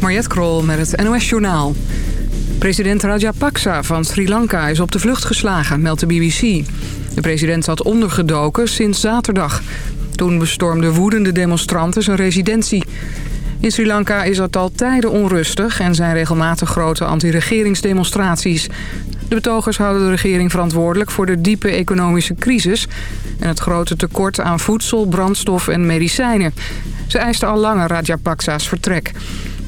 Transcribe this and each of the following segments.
Mariette Krol met het NOS Journaal. President Rajapaksa van Sri Lanka is op de vlucht geslagen, meldt de BBC. De president zat ondergedoken sinds zaterdag. Toen bestormden woedende demonstranten zijn residentie. In Sri Lanka is het al tijden onrustig en zijn regelmatig grote anti-regeringsdemonstraties. De betogers houden de regering verantwoordelijk voor de diepe economische crisis... en het grote tekort aan voedsel, brandstof en medicijnen. Ze eisten al langer Rajapaksa's vertrek.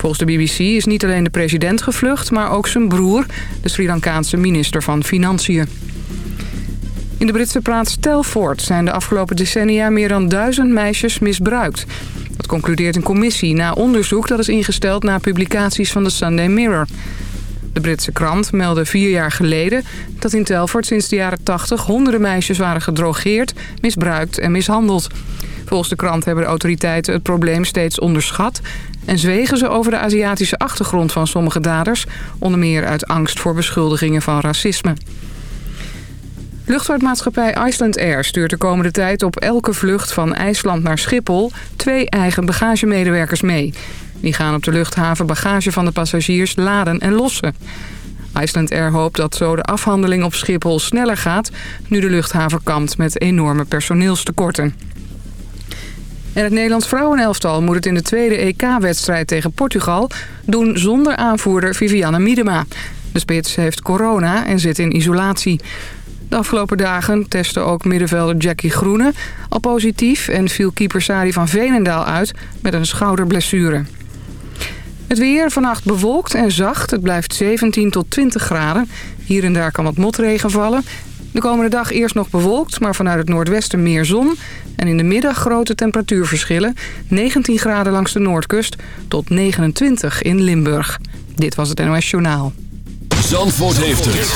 Volgens de BBC is niet alleen de president gevlucht... maar ook zijn broer, de Sri Lankaanse minister van Financiën. In de Britse plaats Telford zijn de afgelopen decennia... meer dan duizend meisjes misbruikt. Dat concludeert een commissie na onderzoek dat is ingesteld... na publicaties van de Sunday Mirror... De Britse krant meldde vier jaar geleden dat in Telford sinds de jaren 80 honderden meisjes waren gedrogeerd, misbruikt en mishandeld. Volgens de krant hebben de autoriteiten het probleem steeds onderschat... en zwegen ze over de Aziatische achtergrond van sommige daders... onder meer uit angst voor beschuldigingen van racisme. Luchtvaartmaatschappij Iceland Air stuurt de komende tijd op elke vlucht van IJsland naar Schiphol... twee eigen bagagemedewerkers mee. Die gaan op de luchthaven bagage van de passagiers laden en lossen. Iceland Air hoopt dat zo de afhandeling op Schiphol sneller gaat... nu de luchthaven kampt met enorme personeelstekorten. En het Nederlands vrouwenelftal moet het in de tweede EK-wedstrijd tegen Portugal... doen zonder aanvoerder Vivianne Miedema. De spits heeft corona en zit in isolatie. De afgelopen dagen testte ook middenvelder Jackie Groene al positief... en viel keeper Sari van Veenendaal uit met een schouderblessure. Het weer vannacht bewolkt en zacht. Het blijft 17 tot 20 graden. Hier en daar kan wat motregen vallen. De komende dag eerst nog bewolkt, maar vanuit het noordwesten meer zon. En in de middag grote temperatuurverschillen. 19 graden langs de noordkust tot 29 in Limburg. Dit was het NOS Journaal. Zandvoort heeft het.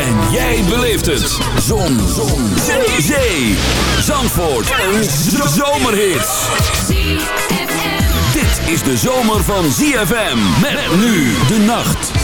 En jij beleeft het. Zon. zon. Zee. Zee. Zandvoort. Een zomerhit. Dit is de zomer van ZFM. Met nu de nacht.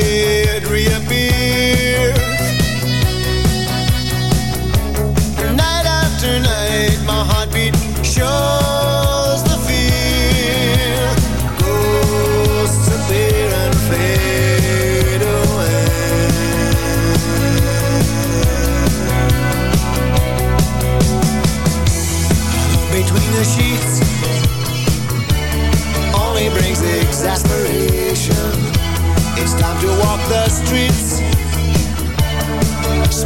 Korea beer.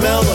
Smell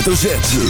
Hoofdletter Z.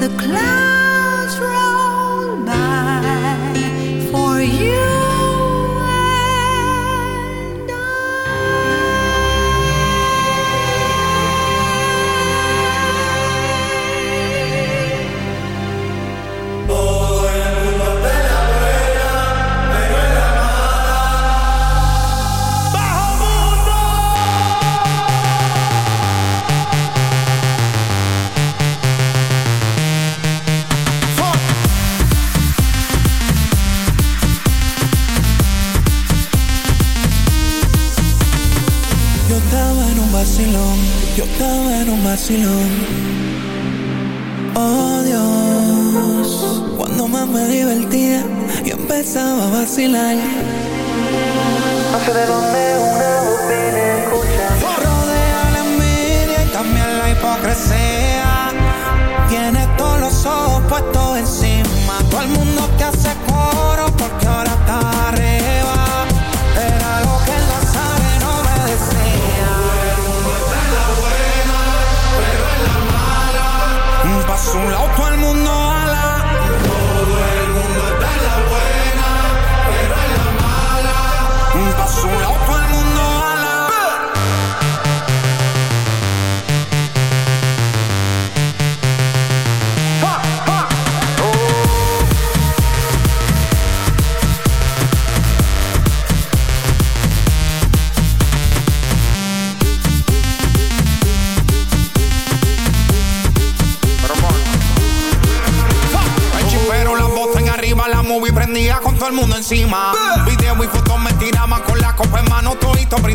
the clouds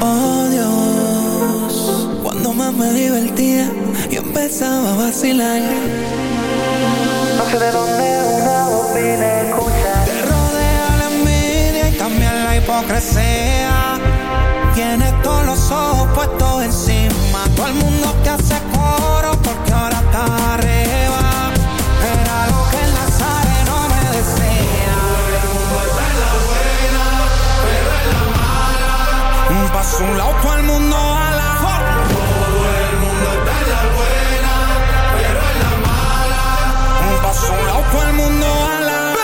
Oh Dios, cuando más me divertía, yo empezaba a vacilar. No sé de dónde una voz vine escuchar. Te rodea la envidia y también la hipocresía. Tienes todos los ojos puestos encima. Todo el mundo te hace coro porque ahora estás Un lado, todo el mundo a Todo el mundo está en la buena, pero en la mala. A un lado, todo el mundo a la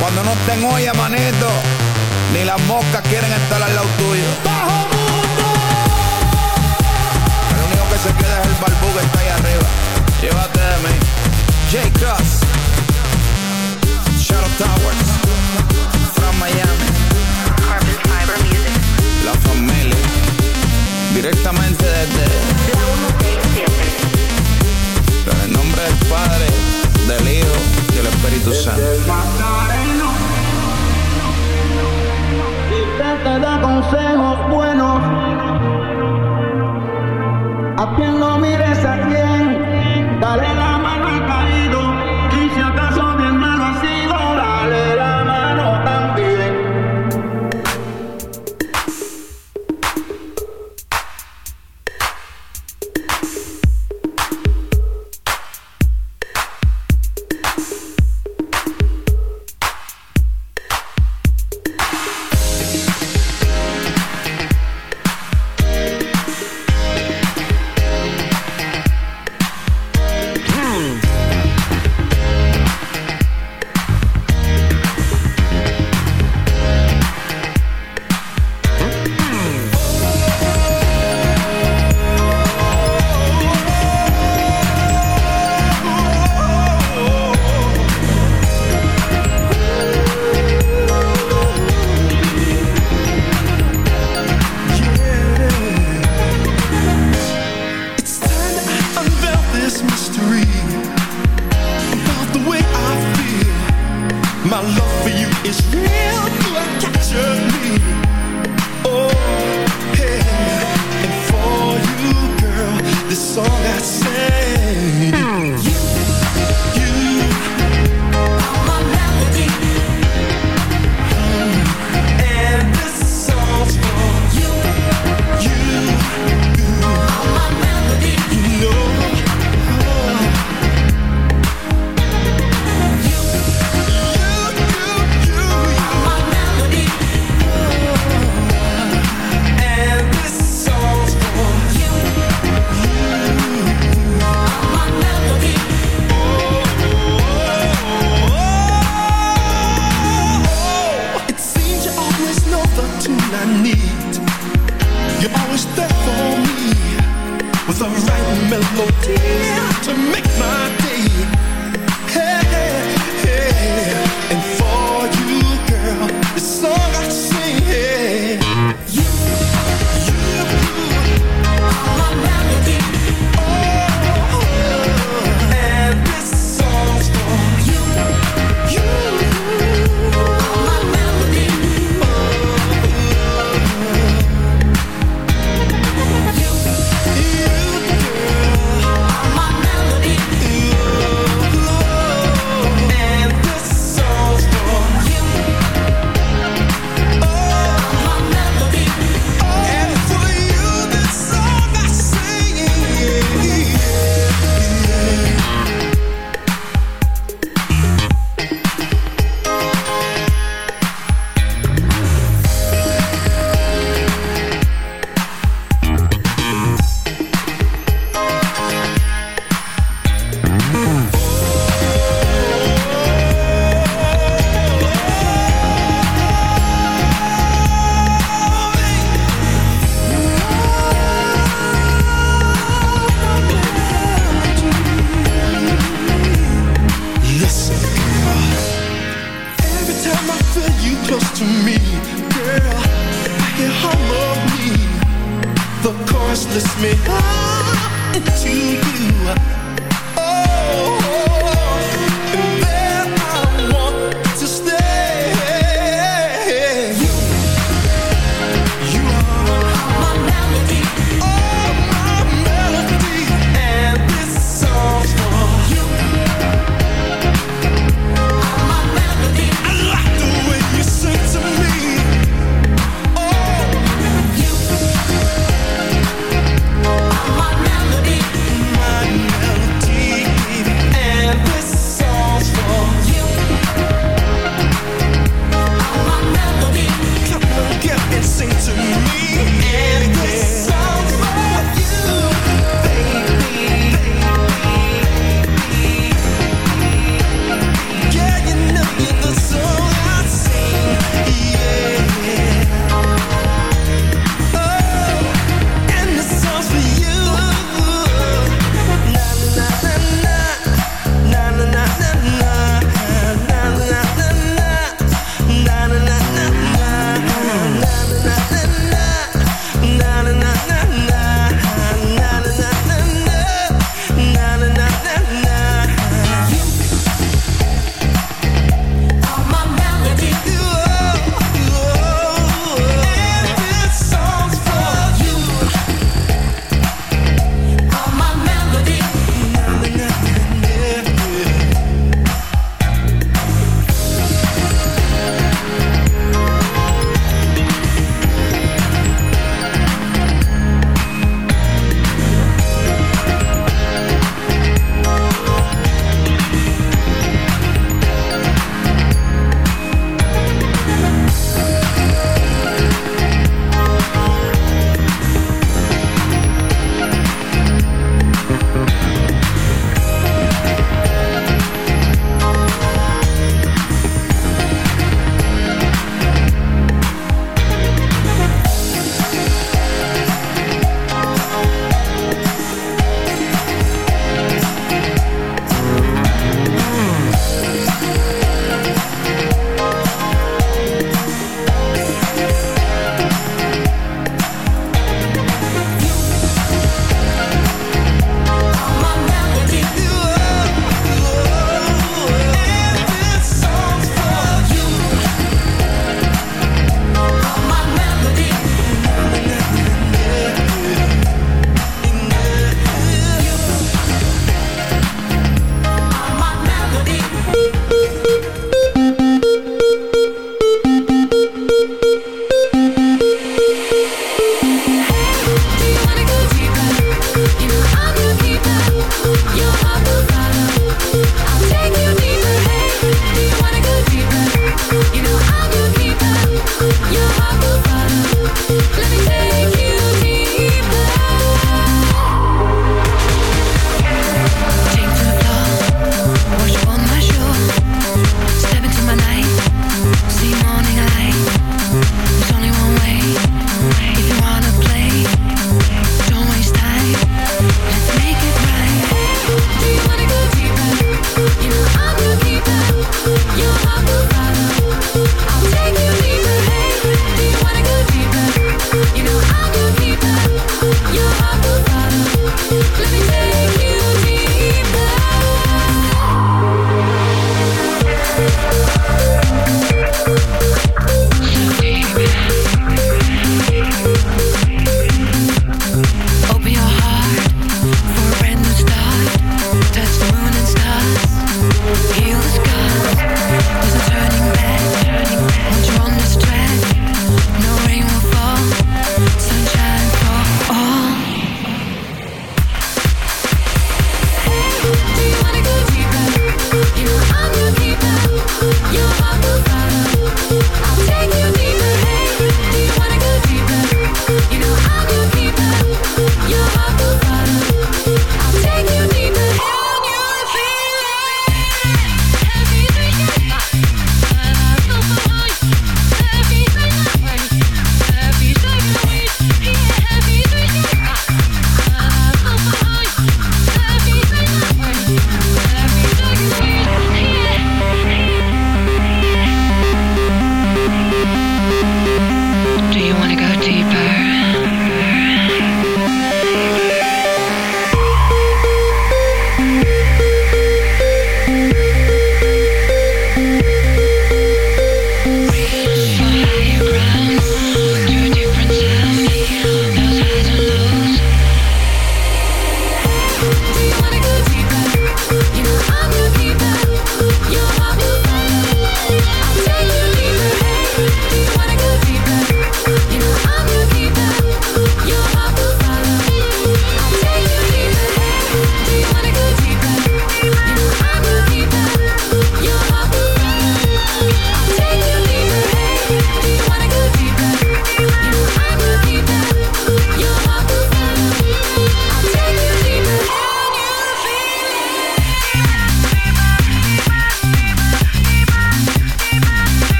Cuando no estén olla, manito, ni las moscas quieren estar al lado tuyo. ¡Bajo! El único que se queda es el barbú que está ahí arriba. Llévate de mí. J. Cross. Directamente desde. En el nombre del Padre, del Hijo y del Espíritu Santo. te da consejos buenos. A quien no mires a quien, dale You're always there for me With the right melody To make my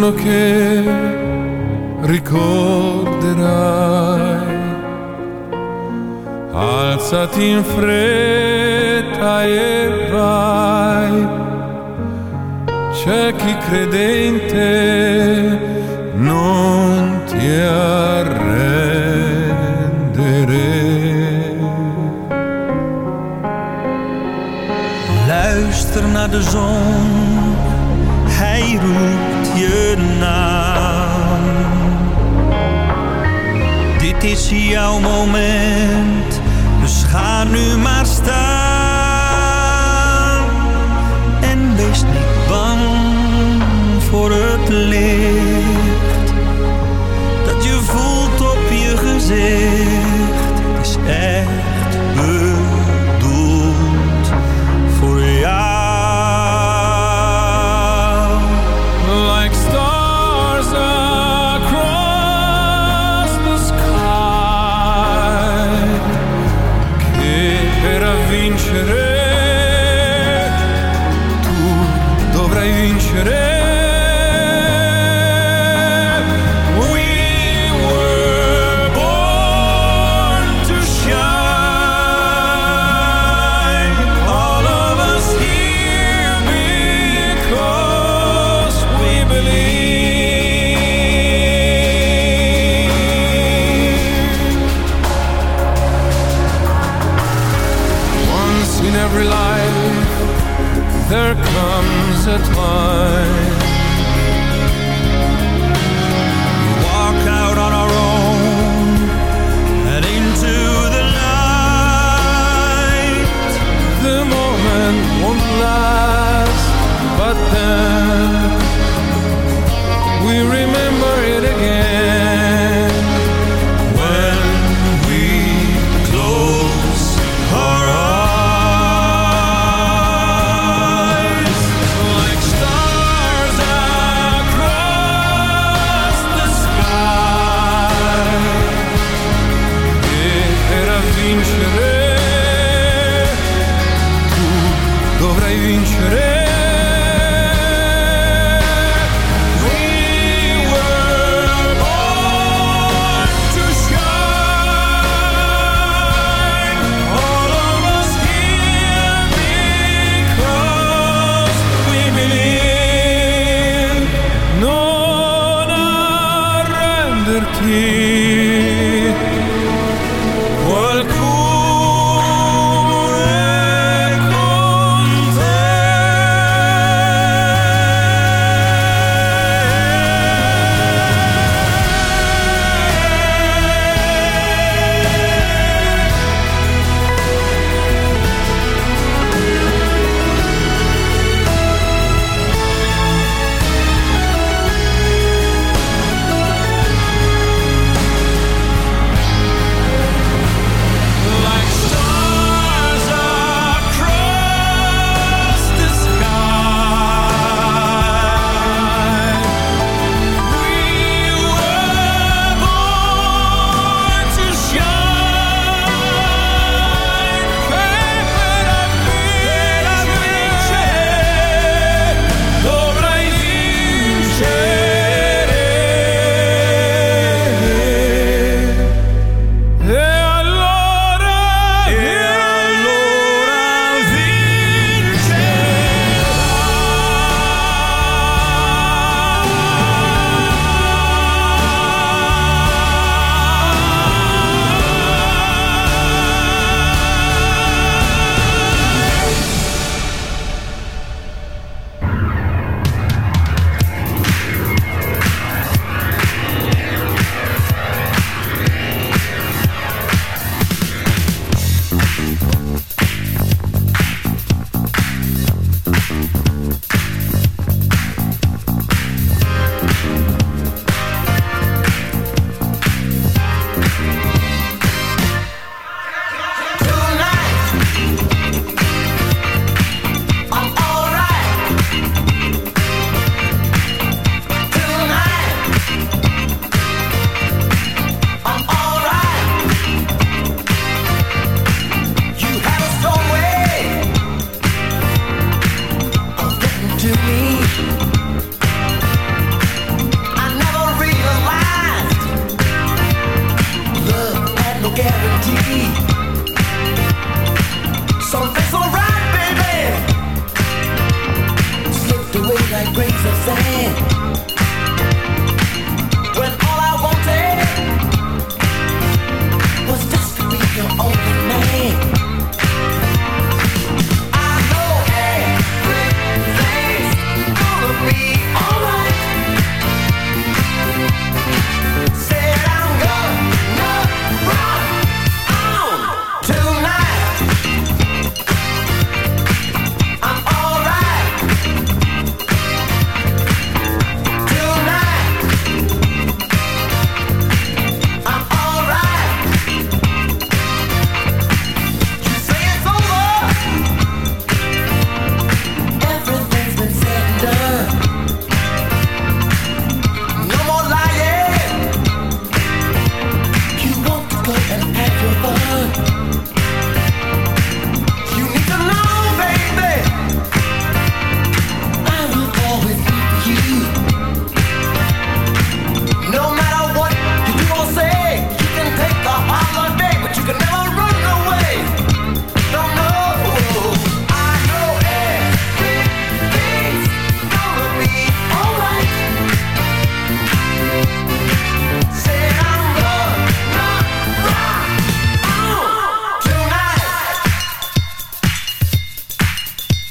giorno che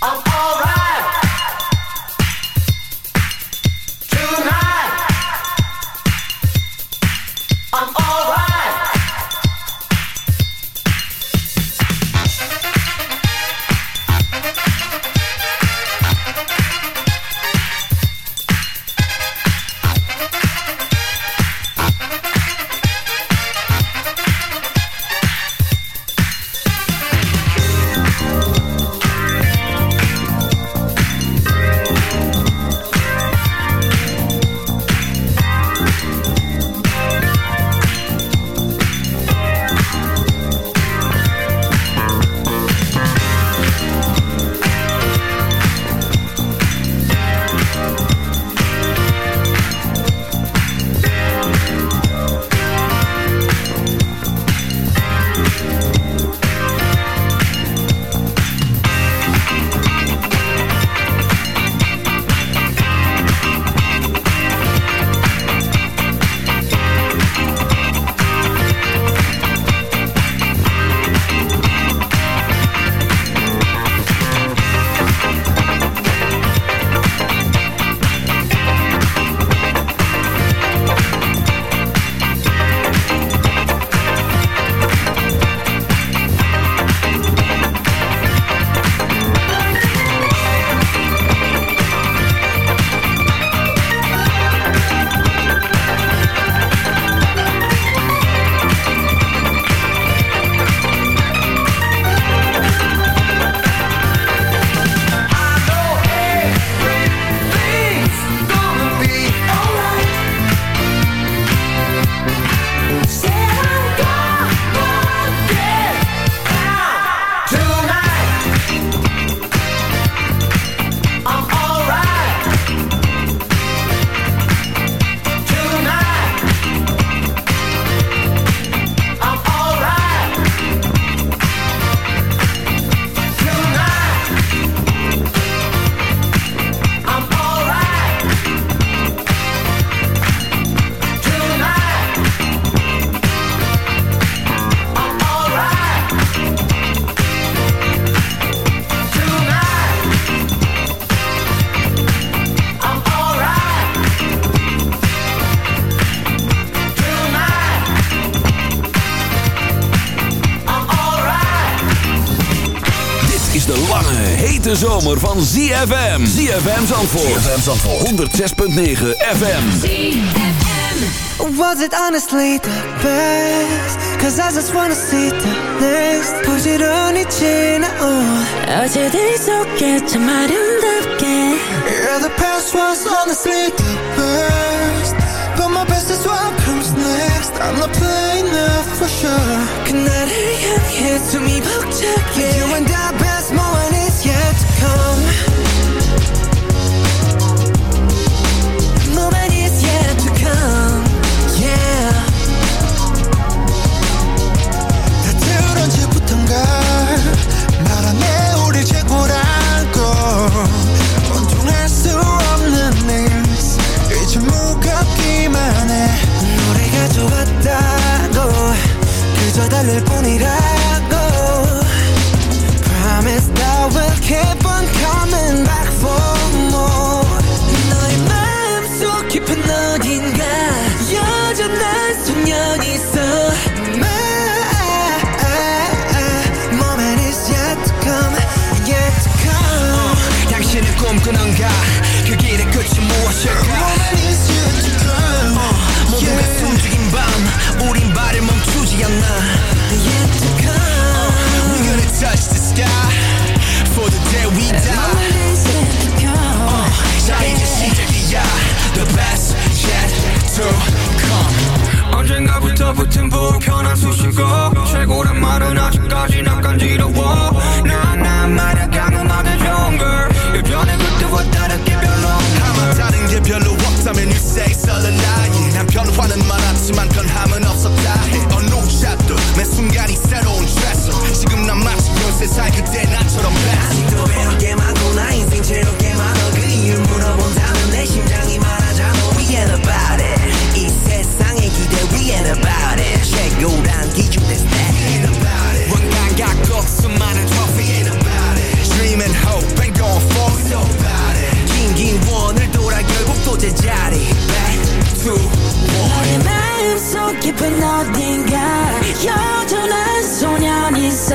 I'm alright. van ZFM. ZFM Zandvoort. ZFM Zandvoort. 106.9 FM. Was it honestly the best? Cause I just wanna see the next 부지런히 지나온 어제들 속에 참 아름답게 Yeah, the past was honestly the best But my best is what comes next I'm not playing now for sure 그날을 향해 숨이 벅차게 You and I me lo imponirá 붙은 불편한 수식어. 최고란 말은 아직까지 낯간지러워. 나난 말야 강음하게 좋은 걸. 예전에 그때와 다르게 별로 아마 다른 게 별로 없다면 you say it's all a lie 난 변화는 많았지만 변함은 없었다. 해 어느 샷도 매 순간이 새로운 트레서 지금 난 마치 연세살 그때 나처럼 아직도 배울 게 많고 나 인생 채울 it 최고란 기준 that's that ain't about it 원간 갖고 수많은 trophy ain't about it Dream and hope and going for it so about it 긴긴 원을 돌아 결국 또 제자리 Back to one 너의 마음속 깊은 어딘가 여전한 소년이 있어